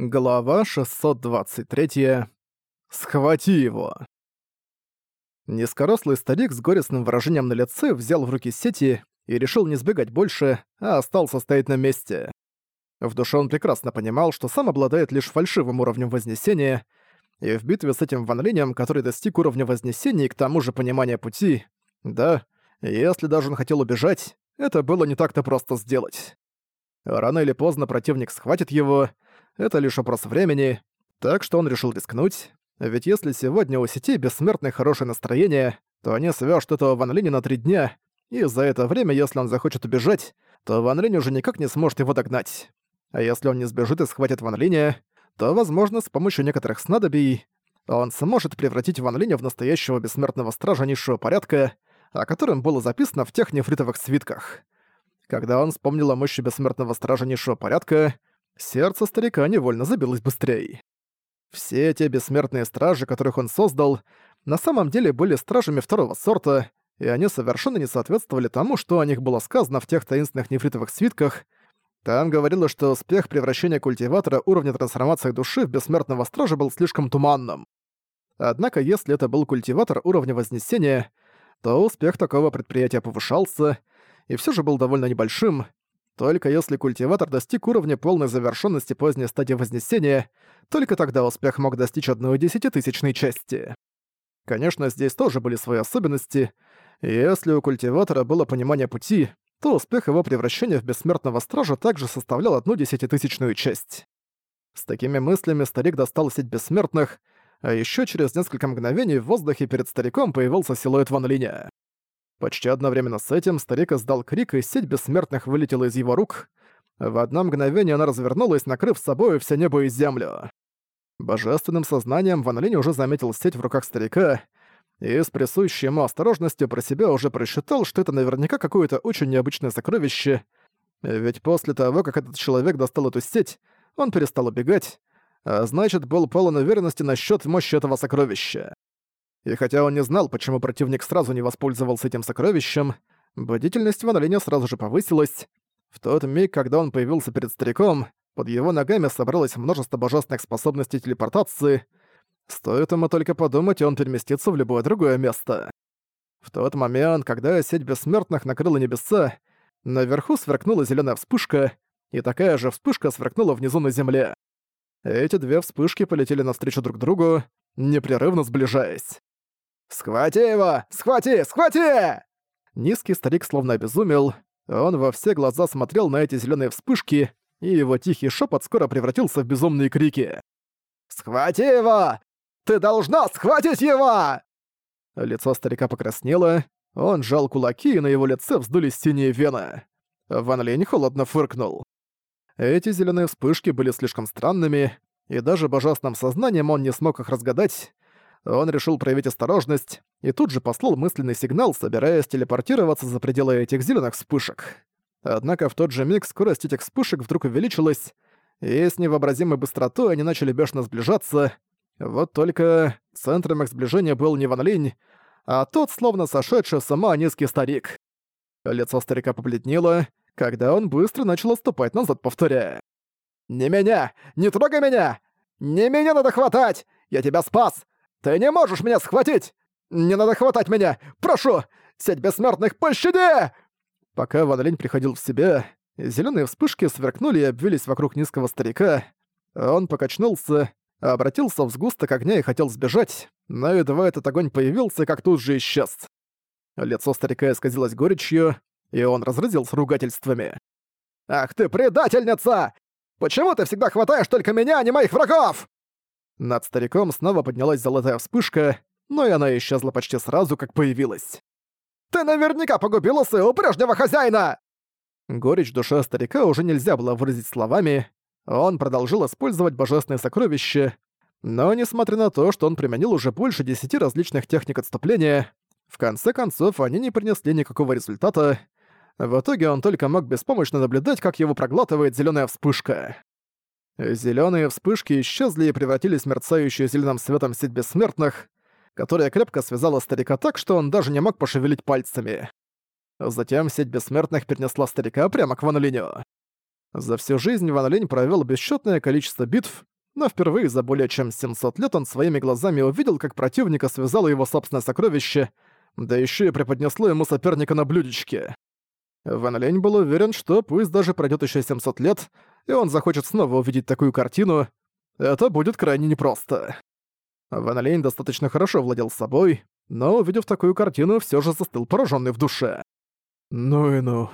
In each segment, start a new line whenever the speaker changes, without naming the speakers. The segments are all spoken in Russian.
Глава 623. Схвати его. Низкорослый старик с горестным выражением на лице взял в руки сети и решил не сбегать больше, а остался стоять на месте. В душе он прекрасно понимал, что сам обладает лишь фальшивым уровнем Вознесения, и в битве с этим Ван который достиг уровня Вознесения и к тому же понимания пути, да, если даже он хотел убежать, это было не так-то просто сделать. Рано или поздно противник схватит его, это лишь вопрос времени, так что он решил рискнуть. Ведь если сегодня у сети бессмертное хорошее настроение, то они свяжут этого Ван Линя на три дня, и за это время, если он захочет убежать, то Ван Линь уже никак не сможет его догнать. А если он не сбежит и схватит Ван Линя, то, возможно, с помощью некоторых снадобий он сможет превратить Ван Линя в настоящего бессмертного стража низшего порядка, о котором было записано в тех нефритовых свитках. Когда он вспомнил о мощи бессмертного стража низшего порядка, Сердце старика невольно забилось быстрее. Все эти бессмертные стражи, которых он создал, на самом деле были стражами второго сорта, и они совершенно не соответствовали тому, что о них было сказано в тех таинственных нефритовых свитках. Там говорилось, что успех превращения культиватора уровня трансформации души в бессмертного стража был слишком туманным. Однако, если это был культиватор уровня Вознесения, то успех такого предприятия повышался, и все же был довольно небольшим, только если культиватор достиг уровня полной завершенности поздней стадии Вознесения, только тогда успех мог достичь одной десятитысячной части. Конечно, здесь тоже были свои особенности, если у культиватора было понимание пути, то успех его превращения в бессмертного стража также составлял одну десятитысячную часть. С такими мыслями старик достал сеть бессмертных, а еще через несколько мгновений в воздухе перед стариком появился силуэт Ван Линя. Почти одновременно с этим старик издал крик, и сеть бессмертных вылетела из его рук. В одно мгновение она развернулась, накрыв собой все небо и землю. Божественным сознанием Ван Линь уже заметил сеть в руках старика, и с присущей ему осторожностью про себя уже просчитал, что это наверняка какое-то очень необычное сокровище, ведь после того, как этот человек достал эту сеть, он перестал убегать, а значит, был полон уверенности насчет мощи этого сокровища. И хотя он не знал, почему противник сразу не воспользовался этим сокровищем, бдительность Ван Линя сразу же повысилась. В тот миг, когда он появился перед стариком, под его ногами собралось множество божественных способностей телепортации. Стоит ему только подумать, и он переместится в любое другое место. В тот момент, когда сеть бессмертных накрыла небеса, наверху сверкнула зеленая вспышка, и такая же вспышка сверкнула внизу на земле. Эти две вспышки полетели навстречу друг другу, непрерывно сближаясь. «Схвати его! Схвати! Схвати!» Низкий старик словно обезумел. Он во все глаза смотрел на эти зеленые вспышки, и его тихий шепот скоро превратился в безумные крики. «Схвати его! Ты должна схватить его!» Лицо старика покраснело, он сжал кулаки, и на его лице вздулись синие вены. Ван Линь холодно фыркнул. Эти зеленые вспышки были слишком странными, и даже божественным сознанием он не смог их разгадать. Он решил проявить осторожность и тут же послал мысленный сигнал, собираясь телепортироваться за пределы этих зеленых вспышек. Однако в тот же миг скорость этих вспышек вдруг увеличилась, и с невообразимой быстротой они начали бешено сближаться. Вот только центром их сближения был не Ван Линь, а тот, словно сошедший с ума низкий старик. Лицо старика побледнело, когда он быстро начал отступать назад, повторяя. «Не меня! Не трогай меня! Не меня надо хватать! Я тебя спас! «Ты не можешь меня схватить! Не надо хватать меня! Прошу! Сеть бессмертных, пощади!» Пока Ван Линь приходил в себя, зеленые вспышки сверкнули и обвились вокруг низкого старика. Он покачнулся, обратился в сгусток огня и хотел сбежать, но едва этот огонь появился, как тут же исчез. Лицо старика исказилось горечью, и он разразился ругательствами. «Ах ты предательница! Почему ты всегда хватаешь только меня, а не моих врагов?» Над стариком снова поднялась золотая вспышка, но и она исчезла почти сразу, как появилась. «Ты наверняка погубила своего прежнего хозяина!» Горечь душа старика уже нельзя было выразить словами. Он продолжил использовать божественные сокровища, но несмотря на то, что он применил уже больше десяти различных техник отступления, в конце концов они не принесли никакого результата. В итоге он только мог беспомощно наблюдать, как его проглатывает зеленая вспышка. Зелёные вспышки исчезли и превратились в мерцающую зеленым светом сеть бессмертных, которая крепко связала старика так, что он даже не мог пошевелить пальцами. Затем сеть бессмертных перенесла старика прямо к Ван. За всю жизнь Ван Линь провёл бесчётное количество битв, но впервые за более чем 700 лет он своими глазами увидел, как противника связало его собственное сокровище, да еще и преподнесло ему соперника на блюдечке. Ван Лень был уверен, что пусть даже пройдет еще 700 лет, и он захочет снова увидеть такую картину, это будет крайне непросто. Ван Лень достаточно хорошо владел собой, но, увидев такую картину, все же застыл пораженный в душе. Ну и ну.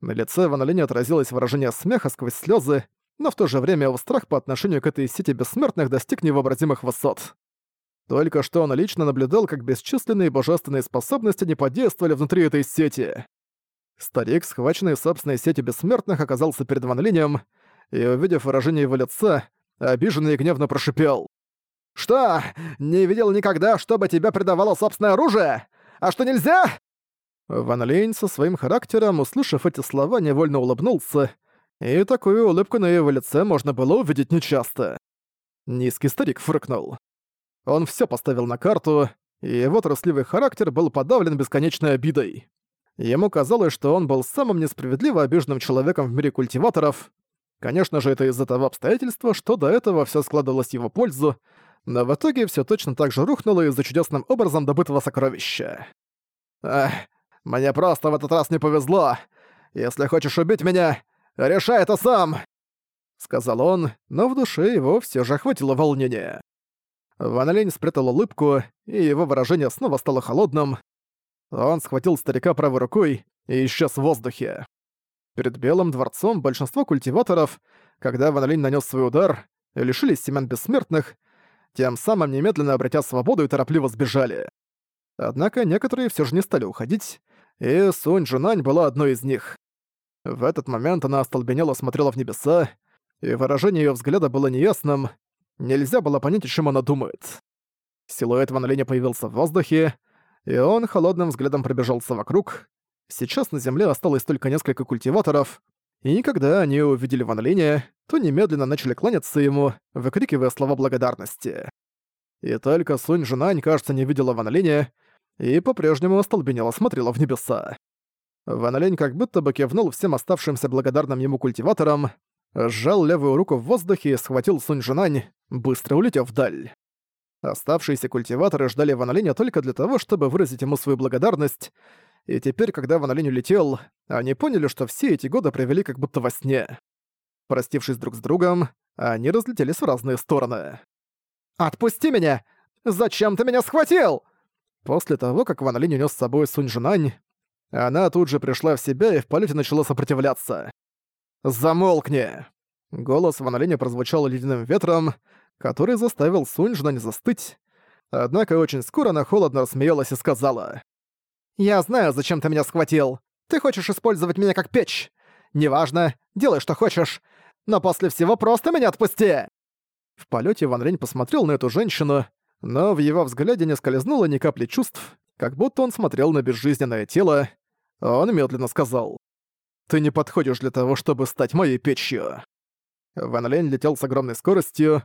На лице Ван Линя отразилось выражение смеха сквозь слезы, но в то же время его страх по отношению к этой сети бессмертных достиг невообразимых высот. Только что он лично наблюдал, как бесчисленные божественные способности не подействовали внутри этой сети. Старик, схваченный собственной сетью бессмертных, оказался перед Ван Линем, и, увидев выражение его лица, обиженный и гневно прошипел. «Что, не видел никогда, чтобы тебя предавало собственное оружие? А что нельзя?» Ван Линь со своим характером, услышав эти слова, невольно улыбнулся, и такую улыбку на его лице можно было увидеть нечасто. Низкий старик фыркнул. Он все поставил на карту, и его трусливый характер был подавлен бесконечной обидой. Ему казалось, что он был самым несправедливо обиженным человеком в мире культиваторов. Конечно же, это из-за того обстоятельства, что до этого все складывалось в его пользу, но в итоге все точно так же рухнуло из-за чудесным образом добытого сокровища. «Эх, мне просто в этот раз не повезло. Если хочешь убить меня, решай это сам!» Сказал он, но в душе его все же охватило волнение. Ван Лень спрятал улыбку, и его выражение снова стало холодным. Он схватил старика правой рукой и исчез в воздухе. Перед Белым дворцом большинство культиваторов, когда Ван Линь нанес свой удар, лишились семян бессмертных, тем самым немедленно обретя свободу и торопливо сбежали. Однако некоторые все же не стали уходить, и Сунь Джунань была одной из них. В этот момент она остолбенело смотрела в небеса, и выражение ее взгляда было неясным, нельзя было понять, о чем она думает. Силуэт Ван Линя появился в воздухе, и он холодным взглядом пробежался вокруг. Сейчас на земле осталось только несколько культиваторов, и когда они увидели Ван Линя, то немедленно начали кланяться ему, выкрикивая слова благодарности. И только Сунь Жунань, кажется, не видела Ван Линя, и по-прежнему остолбенело смотрела в небеса. Ван Линь как будто бы кивнул всем оставшимся благодарным ему культиваторам, сжал левую руку в воздухе и схватил Сунь Жунань, быстро улетев вдаль. Оставшиеся культиваторы ждали Ван Линя только для того, чтобы выразить ему свою благодарность, и теперь, когда Ван Линь улетел, они поняли, что все эти годы провели как будто во сне. Простившись друг с другом, они разлетелись в разные стороны. «Отпусти меня! Зачем ты меня схватил?» После того, как Ван Линь унес с собой Сунь Жунань, она тут же пришла в себя и в полете начала сопротивляться. «Замолкни!» Голос Ван Линя прозвучал ледяным ветром, который заставил Сунь Жунань застыть. Однако очень скоро она холодно рассмеялась и сказала. «Я знаю, зачем ты меня схватил. Ты хочешь использовать меня как печь. Неважно, делай, что хочешь. Но после всего просто меня отпусти!» В полете Ван Линь посмотрел на эту женщину, но в его взгляде не скользнуло ни капли чувств, как будто он смотрел на безжизненное тело. Он медленно сказал. «Ты не подходишь для того, чтобы стать моей печью». Ван Лень летел с огромной скоростью.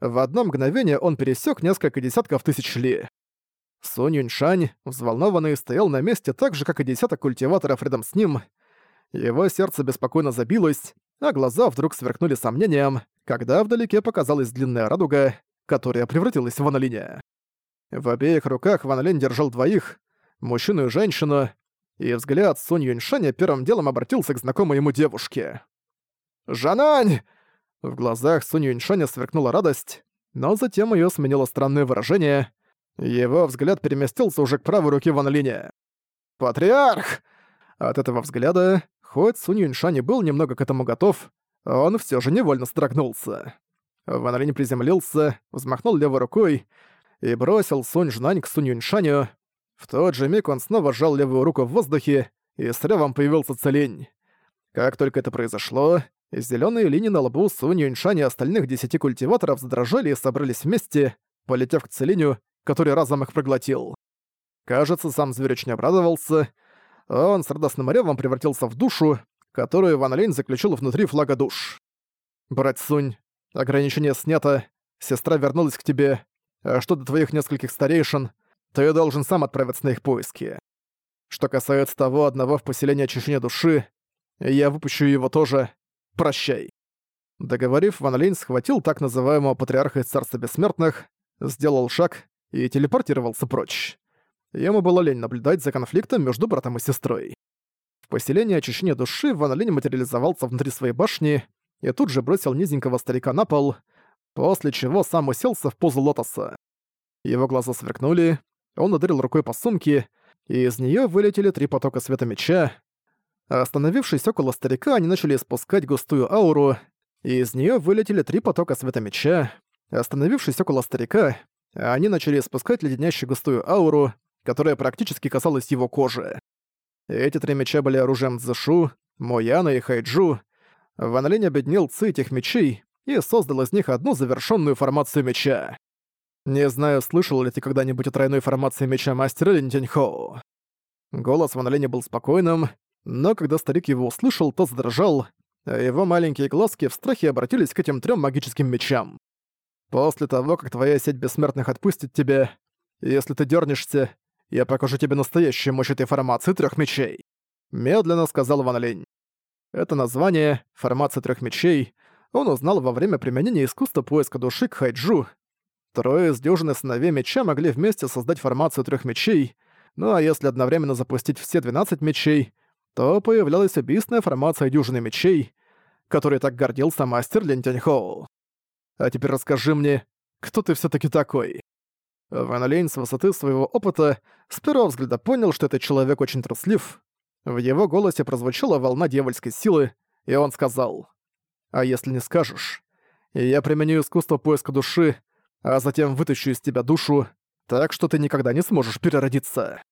В одно мгновение он пересек несколько десятков тысяч ли. Сунь Юньшань, взволнованный, стоял на месте так же, как и десяток культиваторов рядом с ним. Его сердце беспокойно забилось, а глаза вдруг сверкнули сомнением, когда вдалеке показалась длинная радуга, которая превратилась в Ван Линя. В обеих руках Ван Линь держал двоих, мужчину и женщину, и взгляд Сунь Юньшаня первым делом обратился к знакомой ему девушке. «Жанань!» В глазах Сунь Юньшаня сверкнула радость, но затем её сменило странное выражение. Его взгляд переместился уже к правой руке Ван Линя. «Патриарх!» От этого взгляда, хоть Сунь Юньшань и был немного к этому готов, он всё же невольно строгнулся. Ван Линь приземлился, взмахнул левой рукой и бросил Сунь Жнань к Сунь Юньшаню. В тот же миг он снова сжал левую руку в воздухе, и с ревом появился целень. Как только это произошло, зеленые линии на лбу Сунь Юньшань и остальных десяти культиваторов задрожали и собрались вместе, полетев к целению, который разом их проглотил. Кажется, сам зверь очень обрадовался. Он с радостным ревом превратился в душу, которую Ван Линь заключил внутри флага душ. «Брать Сунь, Ограничение снято, сестра вернулась к тебе, а что до твоих нескольких старейшин, ты должен сам отправиться на их поиски. Что касается того одного в поселении очищения души, я выпущу его тоже. Прощай». Договорив, Ван Линь схватил так называемого патриарха из Царства Бессмертных, сделал шаг и телепортировался прочь. Ему было лень наблюдать за конфликтом между братом и сестрой. В поселении очищения души Ван Линь материализовался внутри своей башни и тут же бросил низенького старика на пол, после чего сам уселся в позу лотоса. Его глаза сверкнули, он ударил рукой по сумке, и из нее вылетели три потока света меча. Остановившись около старика, они начали испускать густую ауру, и из нее вылетели три потока света меча. Остановившись около старика, они начали испускать леденящую густую ауру, которая практически касалась его кожи. Эти три меча были оружием Цзэшу, Мояна и Хайджу. Ван Линь объединил ци этих мечей и создал из них одну завершенную формацию меча. Не знаю, слышал ли ты когда-нибудь о тройной формации меча мастера Линтяньхоу. Голос Ван Линя был спокойным, но когда старик его услышал, то задрожал, а его маленькие глазки в страхе обратились к этим трем магическим мечам. После того, как твоя сеть бессмертных отпустит тебя, если ты дернешься, я покажу тебе настоящую мощь этой формации трех мечей. Медленно сказал Ван Линь. Это название, формация трех мечей, он узнал во время применения искусства поиска души к Хайджу. Трое из дюжины сыновей меча могли вместе создать формацию трех мечей, ну а если одновременно запустить все 12 мечей, то появлялась убийственная формация дюжины мечей, которой так гордился мастер Лин Тяньхоу. А теперь расскажи мне, кто ты все таки такой?» Ван Лейн с высоты своего опыта с первого взгляда понял, что этот человек очень труслив. В его голосе прозвучала волна дьявольской силы, и он сказал, «А если не скажешь? Я применю искусство поиска души, а затем вытащу из тебя душу, так что ты никогда не сможешь переродиться».